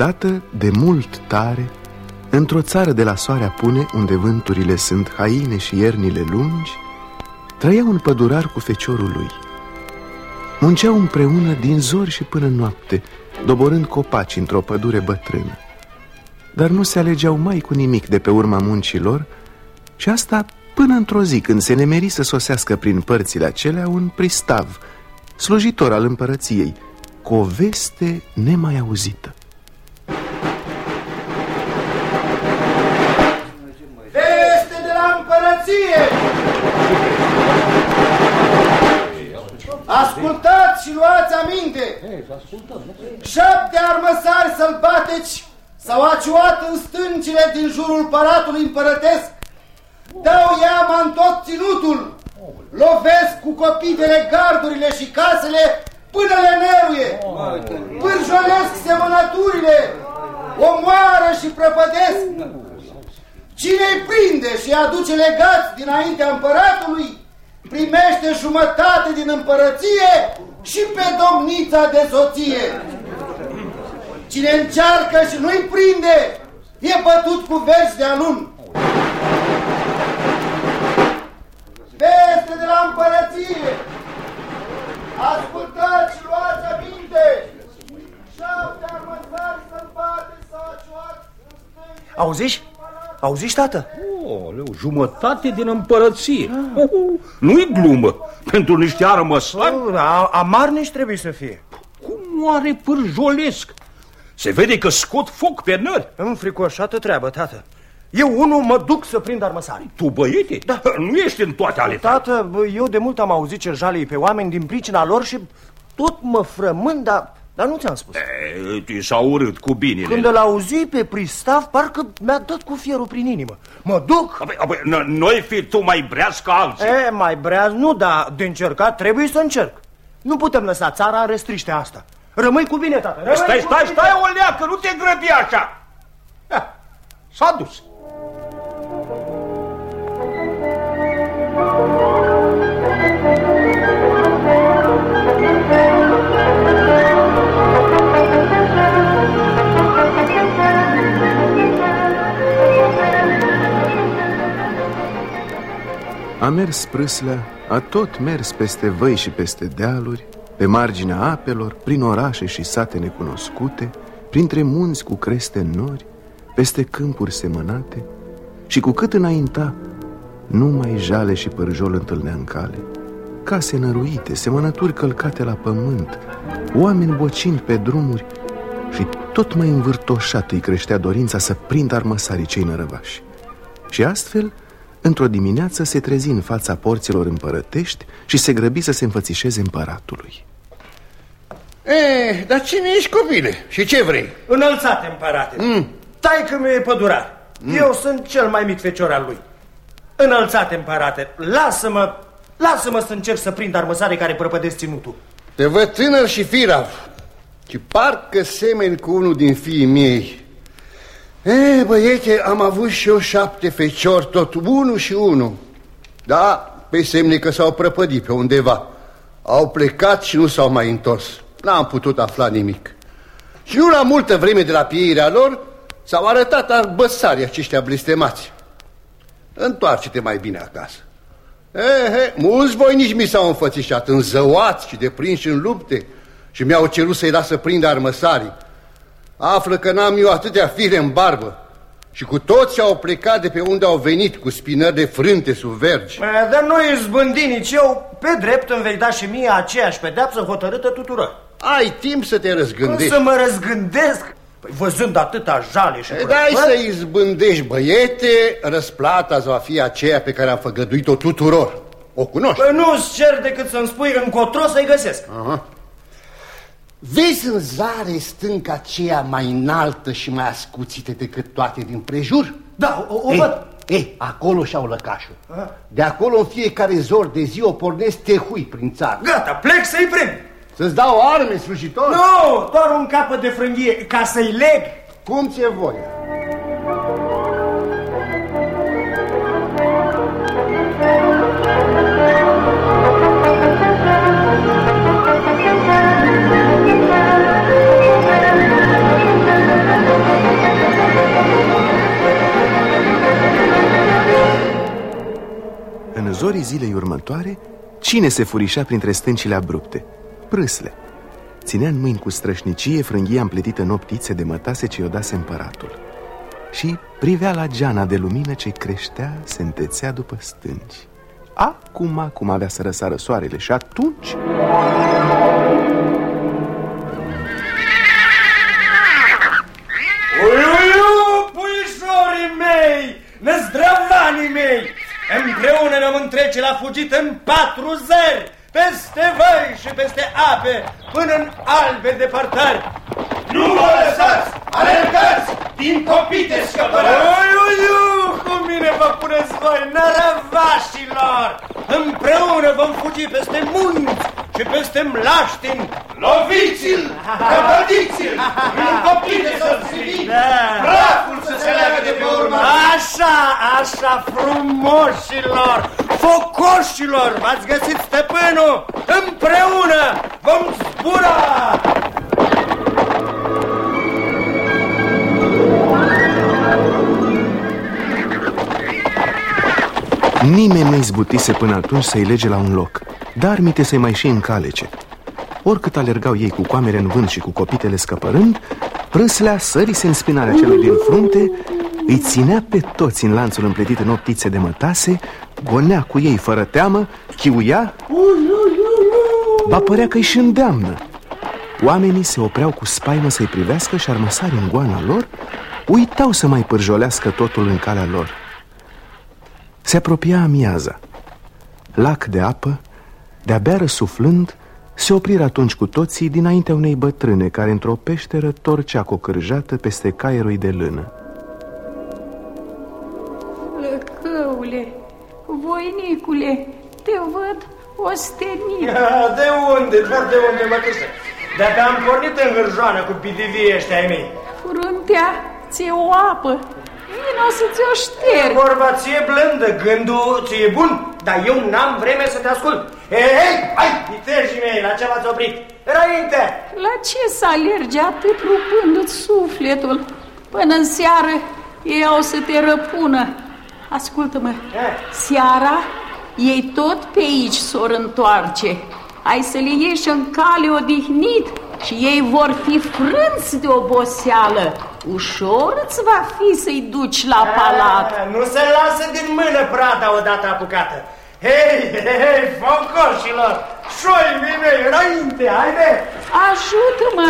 Odată, de mult tare, într-o țară de la soarea pune, unde vânturile sunt haine și iernile lungi, trăia un pădurar cu feciorul lui. Munceau împreună din zori și până noapte, doborând copaci într-o pădure bătrână. Dar nu se alegeau mai cu nimic de pe urma muncilor și asta până într-o zi când se nemeri să sosească prin părțile acelea un pristav, slujitor al împărăției, cu o veste nemai auzită. Ascultați și luați aminte! Șapte armăsari sălbateci s-au aciuat în stâncile din jurul palatului împărătesc, dau iama în tot ținutul, lovesc cu copitele gardurile și casele până le neruie, pârjolesc semănăturile, omoară și prăpădesc. Cine îi prinde și aduce legați dinaintea împăratului, primește jumătate din împărăție și pe domnița de soție. Cine încearcă și nu-i prinde, e bătut cu verzi de alun. Veste de la împărăție! Ascultați și luați aminte! Șapte armăsari sălbate s-au Auziși? Auziși, tată? Oleu, jumătate din împărăție. Oh, Nu-i glumă. Pentru niște armăsari. Amarnici trebuie să fie. Cum oare pârjolesc? Se vede că scot foc pe nări. Înfricoșată treabă, tată. Eu unul mă duc să prind armăsari. Tu, băiete? Da. Nu ești în toate ale tale. Tată, bă, eu de mult am auzit cerjalii pe oameni din pricina lor și tot mă frământ, dar, dar nu ți-am spus. E, ți s-a urât cu binele. Când îl auzi pe pristav, parcă mi-a dat cu fierul prin inimă. Mă duc! Apoi, apoi, noi fi tu mai breaz ca alții. E, mai breaz nu, dar de încercat trebuie să încerc. Nu putem lăsa țara în restriște asta. Rămâi cu bine, tată. Rămâi Stai, cu stai, bine. stai, o leacă, nu te grăbi așa. Ha, S-a dus. A mers prâslea, a tot mers peste văi și peste dealuri, pe marginea apelor, prin orașe și sate necunoscute, printre munți cu creste nori, peste câmpuri semănate, și cu cât înainta, numai jale și părjol întâlnea în cale. Case năruite, semănături călcate la pământ, oameni bocind pe drumuri și tot mai învârtoșat îi creștea dorința să prindă armăsarii cei nărăvași. Și astfel, într-o dimineață se trezi în fața porților împărătești și se grăbi să se înfățișeze împăratului. E, dar cine ești, copile? Și ce vrei? Înălțate, împărate. Mm. Tai că mi-e pădurar. Mm. Eu sunt cel mai mic fecior al lui. Înălțate, împărate, lasă-mă, lasă-mă să încerc să prind armăsare care prăpădesc ținutul. Te văd tânăr și firav Și parcă semeni cu unul din fiii miei E, băiete, am avut și eu șapte feciori, tot unul și unul. Da, pe semne că s-au prăpădit pe undeva. Au plecat și nu s-au mai întors. N-am putut afla nimic. Și nu la multă vreme de la pieirea lor S-au arătat arbăsarii aceștia blestemați. Întoarce-te mai bine acasă. Ehe, mulți voinici mi s-au înfățișat, înzăuați și deprinși în lupte și mi-au cerut să-i lasă prinde armăsarii. Află că n-am eu atâtea fire în barbă și cu toți au plecat de pe unde au venit cu spinări de frânte sub vergi. Eh, Dar nu e zbândi nici eu. Pe drept îmi vei da și mie aceeași pedeapsă hotărâtă tuturor. Ai timp să te Cum răzgândești. să mă răzgândesc? Păi, văzând atâta jale și E, Dai prăpăd, să izbândești, băiete, răsplata va fi aceea pe care am făgăduit-o tuturor. O cunoști? Păi nu-ți cer decât să-mi spui încotro să-i găsesc. Aha. Vezi în zare stânca aceea mai înaltă și mai ascuțită decât toate din prejur? Da, o, o Ei, văd. ei, acolo și-au lăcașul. De acolo în fiecare zor de zi o pornesc tehui prin țară. Gata, plec să-i prind. Să-ți dau arme, slujitor? Nu, doar un capăt de frânghie, ca să-i leg. Cum ți-e voia? zori zilei următoare, cine se furișa printre stâncile abrupte? Prâsle. Ținea în mâini cu strășnicie frânghia împletită noptițe de mătase ce i-o dase împăratul. Și privea la geana de lumină ce creștea, se întețea după stânci. Acum, acum avea să răsară soarele și atunci... Uiuiu, puișorii mei, năzdrăvanii mei, împreună ne-am întrece la fugit în patru zeri, peste văi și peste ape, până în albe depărtări. Nu vă lăsați! Alergați! Din copite scăpărați! Uiuiu, cu mine vă puneți voi, nărăvașilor! Împreună vom fugi peste munți și peste mlaștini. Loviți-l! Căpădiți-l! În copite să-l Da. Praful să se leagă de pe urmă! Așa, așa, frumoșilor, focoșilor, v-ați găsit stăpânul? Împreună vom zbura! Nimeni nu izbutise până atunci să-i lege la un loc, dar mite să-i mai și încalece. Oricât alergau ei cu coamere în vânt și cu copitele scăpărând, prâslea sărise în spinarea celui din frunte, îi ținea pe toți în lanțul împletit în optițe de mătase, gonea cu ei fără teamă, chiuia, ba părea că îi și îndeamnă. Oamenii se opreau cu spaimă să-i privească și armăsari în goana lor, uitau să mai pârjolească totul în calea lor. Se apropia amiaza. Lac de apă, de-abia răsuflând, se opriră atunci cu toții dinaintea unei bătrâne care într-o peșteră torcea cocârjată peste caierul de lână. Lăcăule, voinicule, te văd ostenit. De unde, doar de unde, mătușă? De-abia am pornit în hârjoană cu pidivii ăștia ai mei. Fruntea ți-e o apă. Vino să ți-o șterg. Vorba ție blândă, gândul ție bun, dar eu n-am vreme să te ascult. Hei, hei, hai, vitejii mei, la ce v-ați oprit? Înainte! La ce să alergi atât rupându-ți sufletul? Până în seară ei au să te răpună. Ascultă-mă, seara ei tot pe aici s-or întoarce. Ai să le ieși în cale odihnit și ei vor fi frânți de oboseală. Ușor îți va fi să-i duci la palat. Ah, Nu se lasă din mână prada odată apucată. Hei, hei, hei, focoșilor, șoimii mei, înainte, haide! Ajută-mă,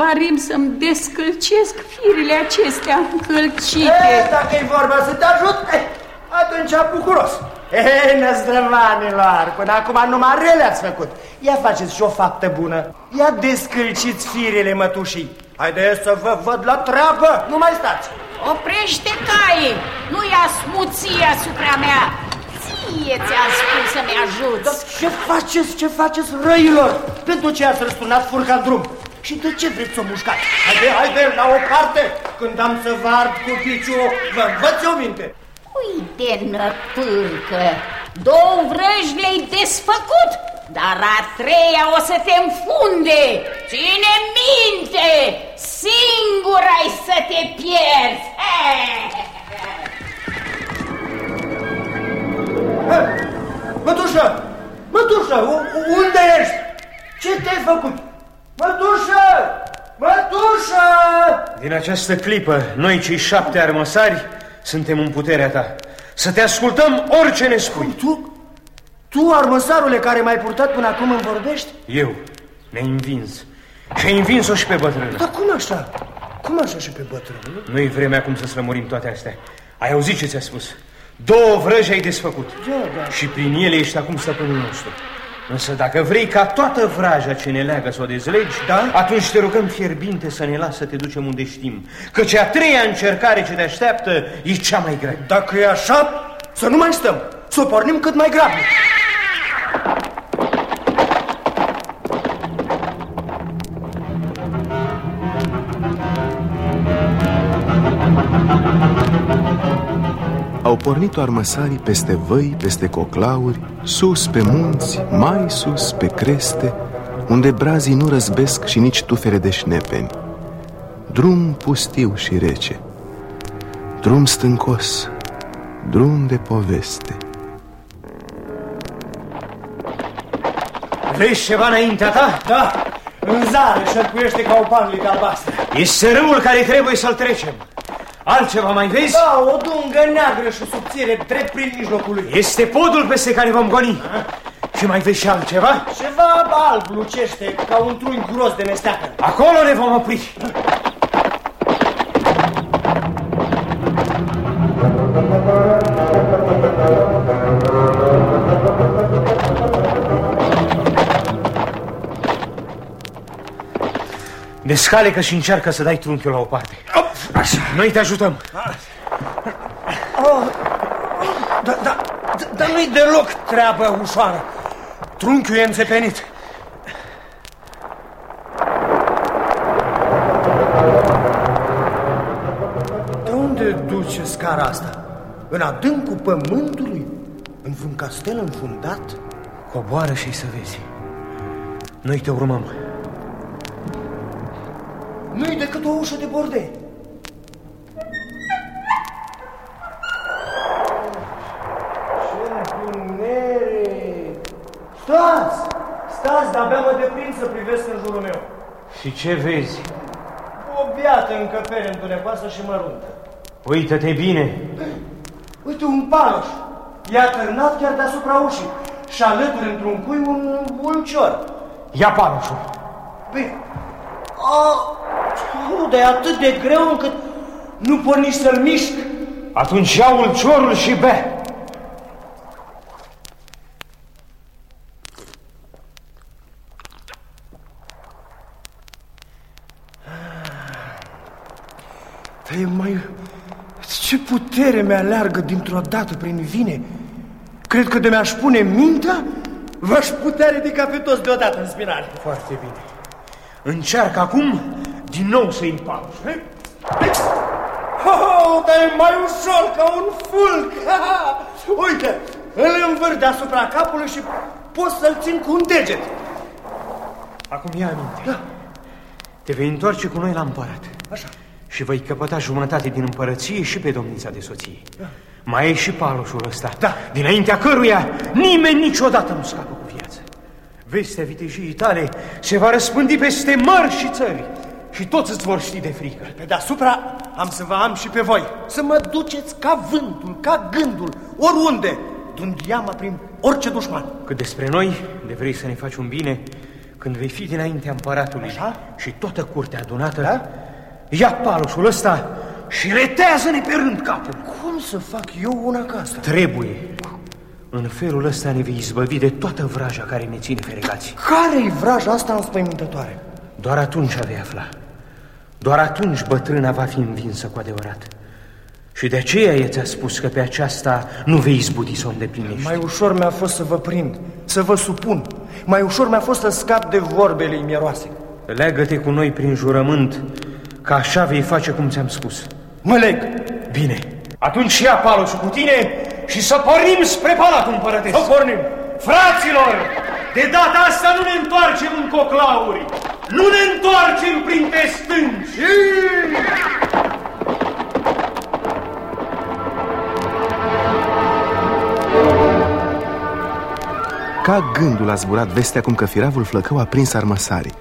Barim, să-mi descălcesc firile acestea încălcite. E, dacă e vorba să te ajut, eh, atunci bucuros. Ei, năzdrăvanilor, până acum numai rele ați făcut. Ia faceți și o faptă bună. Ia descălciți firele mătușii. Haideți să vă văd la treabă, nu mai stați. Oprește caii, nu ia smuție asupra mea. Ție ți-am spus să-mi Dar ajuți. ce faceți, ce faceți răilor? Pentru ce ați răsturnat furca în drum? Și de ce vreți să o mușcați? Haide, haide, la o parte! Când am să vă ard cu piciu, vă învăț o minte. Uite, năpârcă, două vrăji le-ai desfăcut, dar a treia o să te înfunde. Ține minte, singur ai să te pierzi. Mătușă! Mătușă, u- unde ești? Ce te-ai făcut? Mătușă! Mătușă! Din această clipă, noi cei șapte armăsari suntem în puterea ta. Să te ascultăm orice ne spui. Tu? Tu, armăsarule care m-ai purtat până acum îmi vorbești? Eu ne-ai învins. Și ai învins-o și pe bătrână. Dar cum așa? Cum așa și pe bătrânul? Nu-i vremea acum să slămurim toate astea. Ai auzit ce ți-a spus? Două vrăji ai desfăcut. Da, da. Și prin ele ești acum stăpânul nostru. Însă dacă vrei ca toată vraja ce ne leagă să o dezlegi, Da? atunci te rugăm fierbinte să ne lasă să te ducem unde știm. Căci a treia încercare ce te așteaptă e cea mai grea. Dacă e așa, să nu mai stăm. Să o pornim cât mai grabnic. Au pornit armăsarii peste văi, peste coclauri, sus pe munți, mai sus pe creste, unde brazii nu răzbesc și nici tufere de șnepeni. Drum pustiu și rece, drum stâncos, drum de poveste. Vezi ceva înaintea ta? Da, în zare șerpuiește ca o panglică albastră. Este râul care trebuie să-l trecem. Altceva mai vezi? Da, o dungă neagră și subțire, drept prin mijlocul lui. Este podul peste care vom goni. Și mai vezi și altceva? Ceva alb lucește, ca un trunchi gros de mesteacă. Acolo ne vom opri. Descalecă și încearcă să dai trunchiul la o parte. Așa. Noi te ajutăm. Oh, da, da, da, dar nu-i deloc treabă ușoară. Trunchiul e înțepenit. De unde duce scara asta? În adâncul pământului? În vreun castel înfundat? Coboară și să vezi. Noi te urmăm. Nu-i decât o ușă de bordei. Privesc în jurul meu. Și ce vezi? O biată încăpere întunecoasă și măruntă. Uită-te bine. Uite, un paloș. I-a târnat chiar deasupra ușii și alături într-un cui un ulcior. Ia paloșul. Bine. A, nu, dar e atât de greu încât nu pot nici să-l mișc. Atunci ia ulciorul și bea. Dar e mai... Ce putere mi-aleargă dintr-o dată prin vine. Cred că de mi-aș pune mintea, v-aș putea ridica pe toți deodată în spirale. Foarte bine. Încearcă acum din nou să iei pauz. Oh, dar e mai ușor ca un fulg. Uite, îl învârt deasupra capului și pot să-l țin cu un deget. Acum ia aminte. Da. Te vei întoarce cu noi la împărat. Așa. Și vei căpăta jumătate din împărăție și pe domnița de soție. Da. Mai e și paloșul ăsta, Da. dinaintea căruia nimeni niciodată nu scapă cu viață. Vestea vitejiei tale se va răspândi peste mări și țări și toți îți vor ști de frică. Pe deasupra am să vă am și pe voi. Să mă duceți ca vântul, ca gândul, oriunde, dându-iama prin orice dușman. Cât despre noi, de vrei să ne faci un bine, când vei fi dinaintea împăratului Așa? și toată curtea adunată, Da? Ia paloșul ăsta și retează-ne pe rând capul. Cum să fac eu una ca asta? Trebuie. În felul ăsta ne vei izbăvi de toată vraja care ne ține feregați. Care-i vraja asta înspăimântătoare? Doar atunci vei afla. Doar atunci bătrâna va fi învinsă cu adevărat. Și de aceea e ți-a spus că pe aceasta nu vei izbuti să o îndeplinești. Mai ușor mi-a fost să vă prind, să vă supun. Mai ușor mi-a fost să scap de vorbele miroase. Leagă-te cu noi prin jurământ, că așa vei face cum ți-am spus. Mă leg. Bine, atunci ia paloșul cu tine și să pornim spre palatul împărătesc. Să pornim. Fraților, de data asta nu ne întoarcem în coclauri, nu ne întoarcem printre stânci. Ca gândul a zburat vestea cum că firavul flăcău a prins armăsarii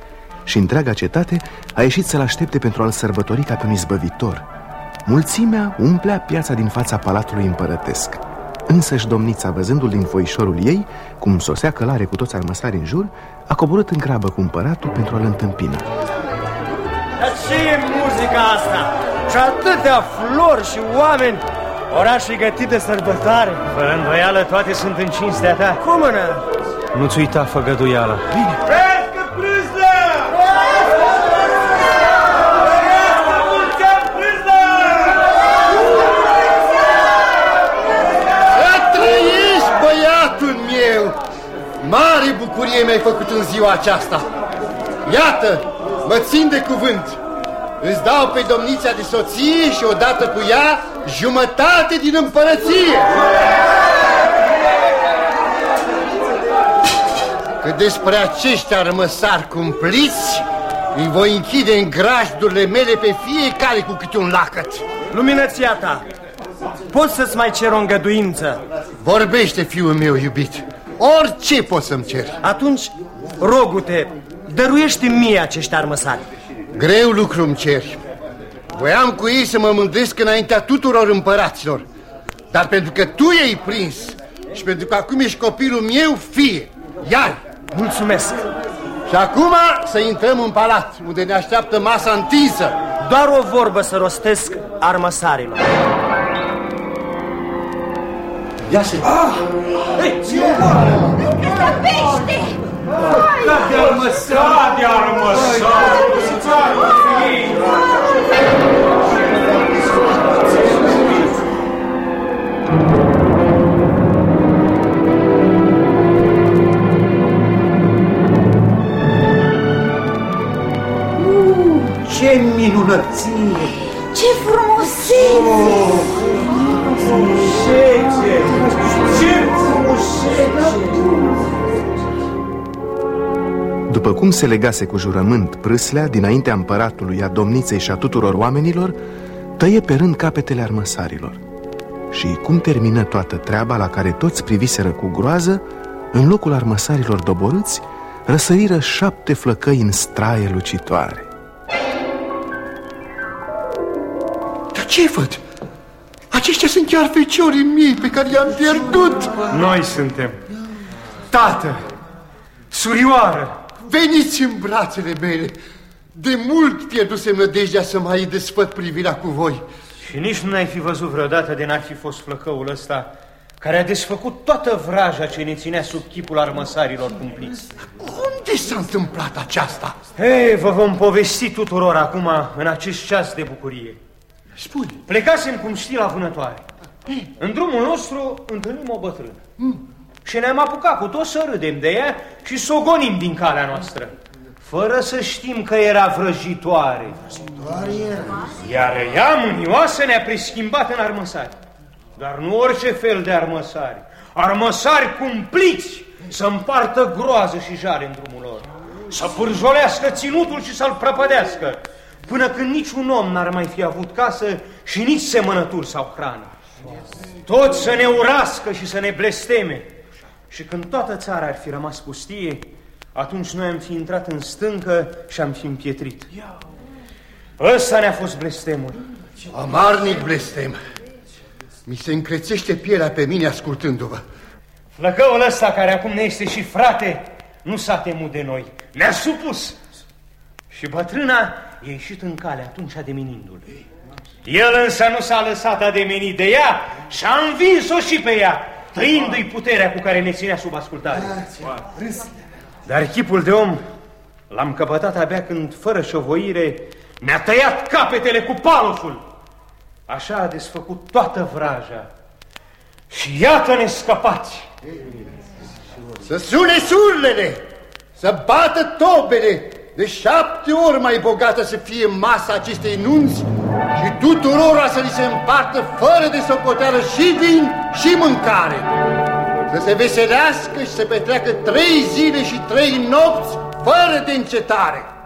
și întreaga cetate a ieșit să-l aștepte pentru a-l sărbători ca pe un izbăvitor. Mulțimea umplea piața din fața palatului împărătesc. Însăși domnița, văzându-l din foișorul ei, cum sosea călare cu toți armăsari în jur, a coborât în grabă cu împăratul pentru a-l întâmpina. Dar ce e muzica asta? Și atâtea flori și oameni. Orașul e gătit de sărbătoare. Fără îndoială, toate sunt în cinstea ta. Cum mână? Nu-ți uita făgăduiala. Pescă bucurie mi-ai făcut în ziua aceasta. Iată, mă țin de cuvânt. Îți dau pe domnița de soție și odată cu ea jumătate din împărăție. Că despre acești armăsari cumpliți, îi voi închide în grajdurile mele pe fiecare cu câte un lacăt. Luminăția ta, poți să-ți mai cer o îngăduință? Vorbește, fiul meu iubit. Orice poți să-mi ceri. Atunci rogu-te, dăruiește mie acești armăsari. Greu lucru îmi ceri. Voiam cu ei să mă mândresc înaintea tuturor împăraților. Dar pentru că tu i-ai prins și pentru că acum ești copilul meu, fie, iar. Mulțumesc. Și acum să intrăm în palat, unde ne așteaptă masa întinsă. Doar o vorbă să rostesc armăsarilor. Ia să... Ah! Ei, ți-o Pește! Ca de armăsar! Ca de armăsar! Ce minunăție! Ce frumusețe! Oh, frumusețe! Ce frumusețe! După cum se legase cu jurământ prâslea dinaintea împăratului, a domniței și a tuturor oamenilor, tăie pe rând capetele armăsarilor. Și cum termină toată treaba la care toți priviseră cu groază, în locul armăsarilor doborâți, răsăriră șapte flăcăi în straie lucitoare. Dar ce văd? Aceștia sunt chiar feciorii mei pe care i-am pierdut. Noi suntem. Tată, surioară, Veniți în brațele mele. De mult pierdusem nădejdea să mai desfăt privirea cu voi. Și nici nu ai fi văzut vreodată de n-ar fi fost flăcăul ăsta care a desfăcut toată vraja ce ne ținea sub chipul armăsarilor cumpliți. Unde s-a întâmplat aceasta? Hei, vă vom povesti tuturor acum, în acest ceas de bucurie. Spune. Plecasem, cum știi, la vânătoare. În drumul nostru întâlnim o bătrână. Mm. Și ne-am apucat cu tot să râdem de ea și să o gonim din calea noastră. Fără să știm că era vrăjitoare. Iar ea, mânioasă, ne-a preschimbat în armăsari. Dar nu orice fel de armăsari. Armăsari cumpliți să împartă groază și jare în drumul lor. Să pârjolească ținutul și să-l prăpădească. Până când niciun om n-ar mai fi avut casă și nici semănături sau hrană. Toți să ne urască și să ne blesteme. Și când toată țara ar fi rămas pustie, atunci noi am fi intrat în stâncă și am fi împietrit. Ăsta ne-a fost blestemul. Amarnic blestem. Mi se încrețește pielea pe mine ascultându-vă. Flăcăul ăsta, care acum ne este și frate, nu s-a temut de noi. Ne-a supus. Și bătrâna e ieșit în cale atunci ademenindu-l. El însă nu s-a lăsat ademenit de ea și a învins-o și pe ea, trăindu-i puterea cu care ne ținea sub ascultare. Dar chipul de om l-am căpătat abia când, fără șovoire, mi-a tăiat capetele cu palosul. Așa a desfăcut toată vraja. Și iată-ne scăpați. Să sune surlele, să bată tobele, de șapte ori mai bogată să fie masa acestei nunți și tuturora să li se împartă fără de socoteală și vin și mâncare. Să se veselească și să petreacă trei zile și trei nopți fără de încetare. Thank you.